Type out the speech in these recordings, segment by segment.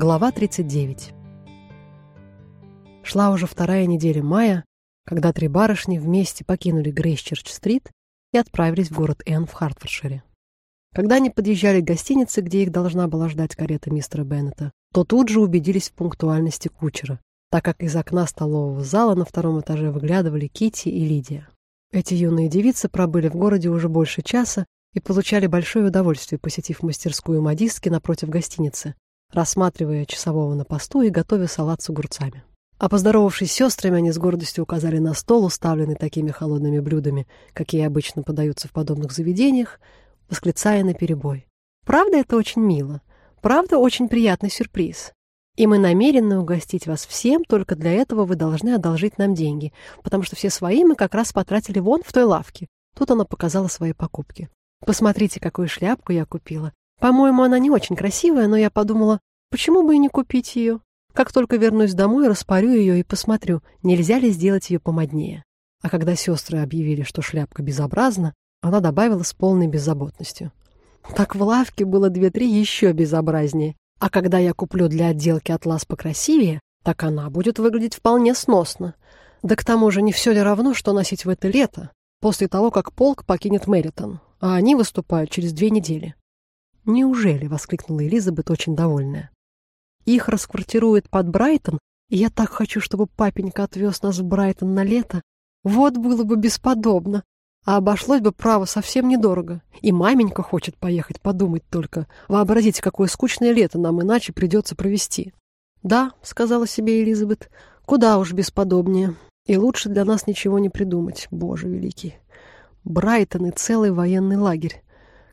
Глава 39 Шла уже вторая неделя мая, когда три барышни вместе покинули Грейсчерч-стрит и отправились в город Энн в Хартфордшире. Когда они подъезжали к гостинице, где их должна была ждать карета мистера Беннета, то тут же убедились в пунктуальности кучера, так как из окна столового зала на втором этаже выглядывали Кити и Лидия. Эти юные девицы пробыли в городе уже больше часа и получали большое удовольствие, посетив мастерскую модистки напротив гостиницы, рассматривая часового на посту и готовя салат с огурцами. А поздоровавшись с сестрами, они с гордостью указали на стол, уставленный такими холодными блюдами, какие обычно подаются в подобных заведениях, восклицая наперебой. «Правда, это очень мило. Правда, очень приятный сюрприз. И мы намерены угостить вас всем, только для этого вы должны одолжить нам деньги, потому что все свои мы как раз потратили вон в той лавке». Тут она показала свои покупки. «Посмотрите, какую шляпку я купила. По-моему, она не очень красивая, но я подумала, почему бы и не купить ее? Как только вернусь домой, распарю ее и посмотрю, нельзя ли сделать ее помоднее. А когда сестры объявили, что шляпка безобразна, она добавила с полной беззаботностью. Так в лавке было две-три еще безобразнее. А когда я куплю для отделки атлас покрасивее, так она будет выглядеть вполне сносно. Да к тому же не все ли равно, что носить в это лето, после того, как полк покинет Мэритон, а они выступают через две недели. «Неужели?» — воскликнула Элизабет, очень довольная. Их расквартируют под Брайтон, и я так хочу, чтобы папенька отвез нас в Брайтон на лето. Вот было бы бесподобно. А обошлось бы, право, совсем недорого. И маменька хочет поехать, подумать только. Вообразите, какое скучное лето нам иначе придется провести. «Да», — сказала себе Элизабет, — «куда уж бесподобнее. И лучше для нас ничего не придумать, Боже великий. Брайтон и целый военный лагерь,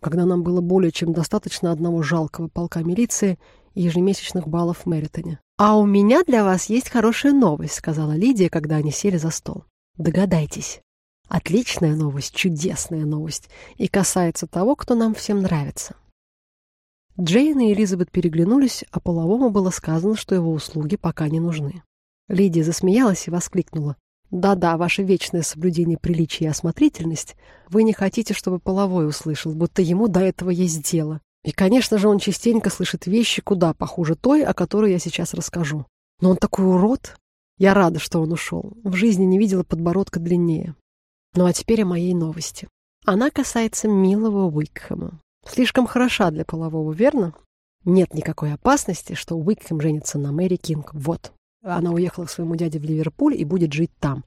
когда нам было более чем достаточно одного жалкого полка милиции ежемесячных баллов в Мэритоне. «А у меня для вас есть хорошая новость», — сказала Лидия, когда они сели за стол. «Догадайтесь. Отличная новость, чудесная новость, и касается того, кто нам всем нравится». Джейн и Элизабет переглянулись, а половому было сказано, что его услуги пока не нужны. Лидия засмеялась и воскликнула. «Да-да, ваше вечное соблюдение приличия и осмотрительность. Вы не хотите, чтобы половой услышал, будто ему до этого есть дело. И, конечно же, он частенько слышит вещи куда похуже той, о которой я сейчас расскажу. Но он такой урод. Я рада, что он ушел. В жизни не видела подбородка длиннее. Ну а теперь о моей новости. Она касается милого Уикхэма. Слишком хороша для полового, верно? Нет никакой опасности, что Уикхэм женится на Мэри Кинг. Вот. Она уехала к своему дяде в Ливерпуль и будет жить там.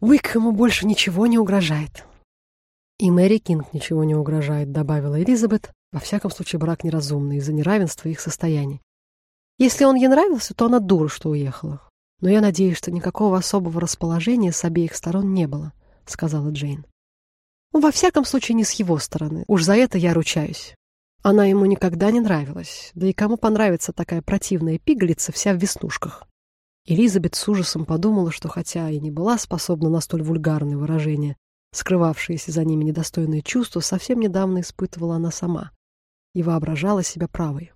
Уикхэму больше ничего не угрожает. И Мэри Кинг ничего не угрожает, добавила Элизабет, во всяком случае, брак неразумный из-за неравенства их состояний. Если он ей нравился, то она дура, что уехала. Но я надеюсь, что никакого особого расположения с обеих сторон не было, сказала Джейн. Во всяком случае, не с его стороны. Уж за это я ручаюсь. Она ему никогда не нравилась. Да и кому понравится такая противная пигалица вся в веснушках? Элизабет с ужасом подумала, что хотя и не была способна на столь вульгарные выражения, скрывавшиеся за ними недостойные чувства, совсем недавно испытывала она сама и воображала себя правой.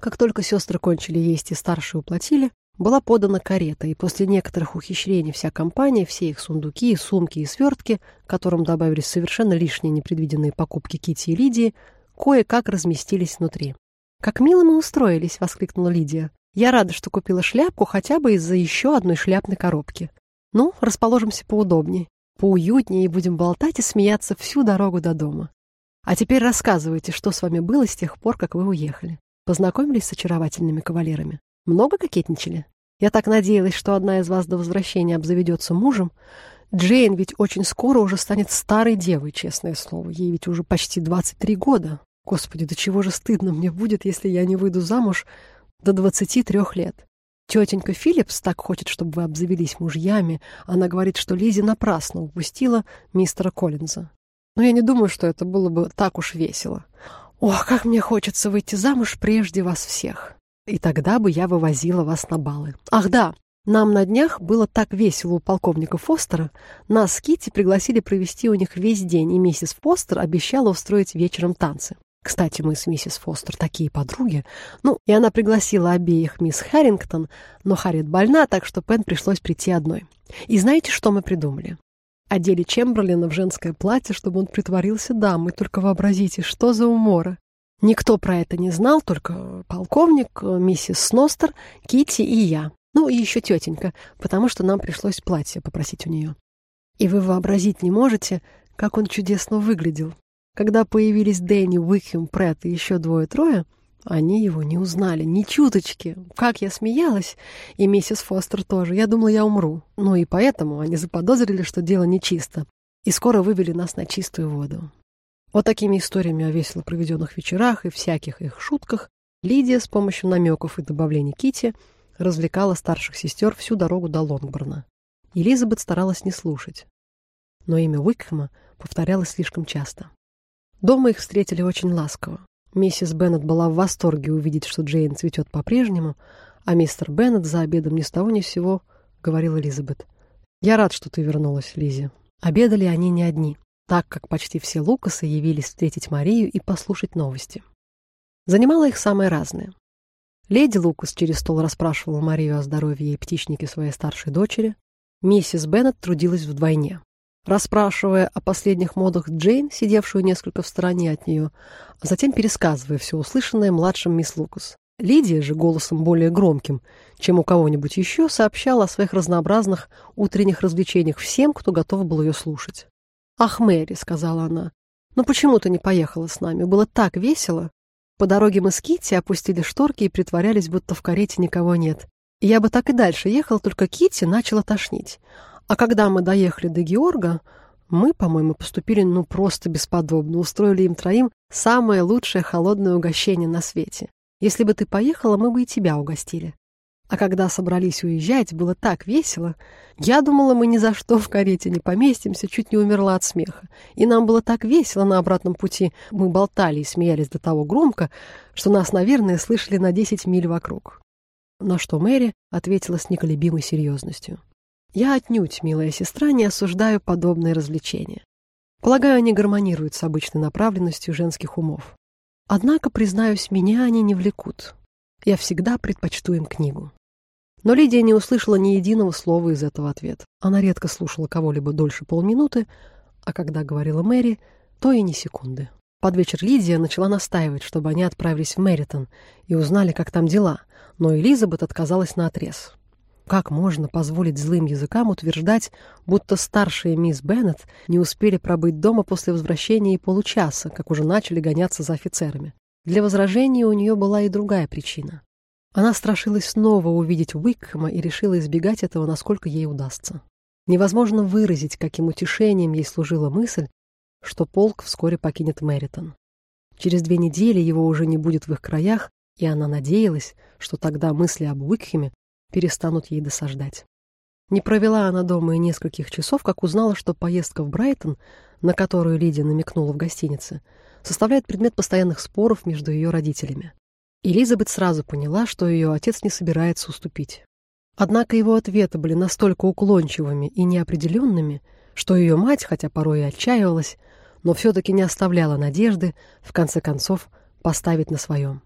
Как только сестры кончили есть и старшие уплатили, была подана карета, и после некоторых ухищрений вся компания, все их сундуки, сумки и свертки, к которым добавились совершенно лишние непредвиденные покупки Кити и Лидии, кое-как разместились внутри. «Как мило мы устроились!» — воскликнула Лидия. «Я рада, что купила шляпку хотя бы из-за еще одной шляпной коробки. Ну, расположимся поудобнее, поуютнее и будем болтать и смеяться всю дорогу до дома. А теперь рассказывайте, что с вами было с тех пор, как вы уехали. Познакомились с очаровательными кавалерами? Много кокетничали? Я так надеялась, что одна из вас до возвращения обзаведется мужем. Джейн ведь очень скоро уже станет старой девой, честное слово. Ей ведь уже почти 23 года. Господи, до чего же стыдно мне будет, если я не выйду замуж до 23 лет. Тетенька Филлипс так хочет, чтобы вы обзавелись мужьями. Она говорит, что Лизи напрасно упустила мистера Коллинза. Но я не думаю, что это было бы так уж весело. Ох, как мне хочется выйти замуж прежде вас всех. И тогда бы я вывозила вас на балы. Ах да, нам на днях было так весело у полковника Фостера. Нас с Китти пригласили провести у них весь день, и миссис Фостер обещала устроить вечером танцы. Кстати, мы с миссис Фостер такие подруги. Ну, и она пригласила обеих мисс Харрингтон, но Харриет больна, так что Пен пришлось прийти одной. И знаете, что мы придумали? Одели Чемберлина в женское платье, чтобы он притворился дамой. Только вообразите, что за умора. Никто про это не знал, только полковник, миссис Сностер, Кити и я. Ну и еще тетенька, потому что нам пришлось платье попросить у нее. И вы вообразить не можете, как он чудесно выглядел. Когда появились Дэнни, Уикхем, Прэтт и еще двое-трое, они его не узнали, ни чуточки. Как я смеялась, и миссис Фостер тоже. Я думала, я умру. Ну и поэтому они заподозрили, что дело нечисто. И скоро вывели нас на чистую воду. Вот такими историями о весело проведенных вечерах и всяких их шутках Лидия с помощью намеков и добавлений Кити развлекала старших сестер всю дорогу до Лонгборна. Элизабет старалась не слушать. Но имя Уикхэма повторялось слишком часто. Дома их встретили очень ласково. Миссис Беннет была в восторге увидеть, что Джейн цветет по-прежнему, а мистер Беннет за обедом ни с того ни с сего говорил Элизабет. «Я рад, что ты вернулась, Лизи». Обедали они не одни, так как почти все Лукасы явились встретить Марию и послушать новости. Занимало их самое разное. Леди Лукас через стол расспрашивала Марию о здоровье и птичнике своей старшей дочери. Миссис Беннет трудилась вдвойне. Расспрашивая о последних модах Джейн, сидевшую несколько в стороне от нее, а затем пересказывая все услышанное младшим мисс Лукас. Лидия же голосом более громким, чем у кого-нибудь еще, сообщала о своих разнообразных утренних развлечениях всем, кто готов был ее слушать. «Ах, Мэри», — сказала она, — «ну почему ты не поехала с нами? Было так весело. По дороге мы с Китти опустили шторки и притворялись, будто в карете никого нет. Я бы так и дальше ехал, только Китти начала тошнить. А когда мы доехали до Георга, мы, по-моему, поступили ну просто бесподобно, устроили им троим самое лучшее холодное угощение на свете. Если бы ты поехала, мы бы и тебя угостили. А когда собрались уезжать, было так весело. Я думала, мы ни за что в карете не поместимся, чуть не умерла от смеха. И нам было так весело на обратном пути. Мы болтали и смеялись до того громко, что нас, наверное, слышали на 10 миль вокруг. На что Мэри ответила с неколебимой серьезностью. Я отнюдь, милая сестра, не осуждаю подобные развлечения. Полагаю, они гармонируют с обычной направленностью женских умов. Однако, признаюсь, меня они не влекут. Я всегда предпочту им книгу. Но Лидия не услышала ни единого слова из этого ответа. Она редко слушала кого-либо дольше полминуты, а когда говорила Мэри, то и ни секунды. Под вечер Лидия начала настаивать, чтобы они отправились в Мэритон и узнали, как там дела, но Элизабет отказалась на отрез. Как можно позволить злым языкам утверждать, будто старшие мисс Беннет не успели пробыть дома после возвращения и получаса, как уже начали гоняться за офицерами? Для возражения у нее была и другая причина. Она страшилась снова увидеть Уикхэма и решила избегать этого, насколько ей удастся. Невозможно выразить, каким утешением ей служила мысль, что полк вскоре покинет Мэритон. Через две недели его уже не будет в их краях, и она надеялась, что тогда мысли об Уикхеме перестанут ей досаждать. Не провела она дома и нескольких часов, как узнала, что поездка в Брайтон, на которую Лидия намекнула в гостинице, составляет предмет постоянных споров между ее родителями. Элизабет сразу поняла, что ее отец не собирается уступить. Однако его ответы были настолько уклончивыми и неопределенными, что ее мать, хотя порой и отчаивалась, но все-таки не оставляла надежды, в конце концов, поставить на своем.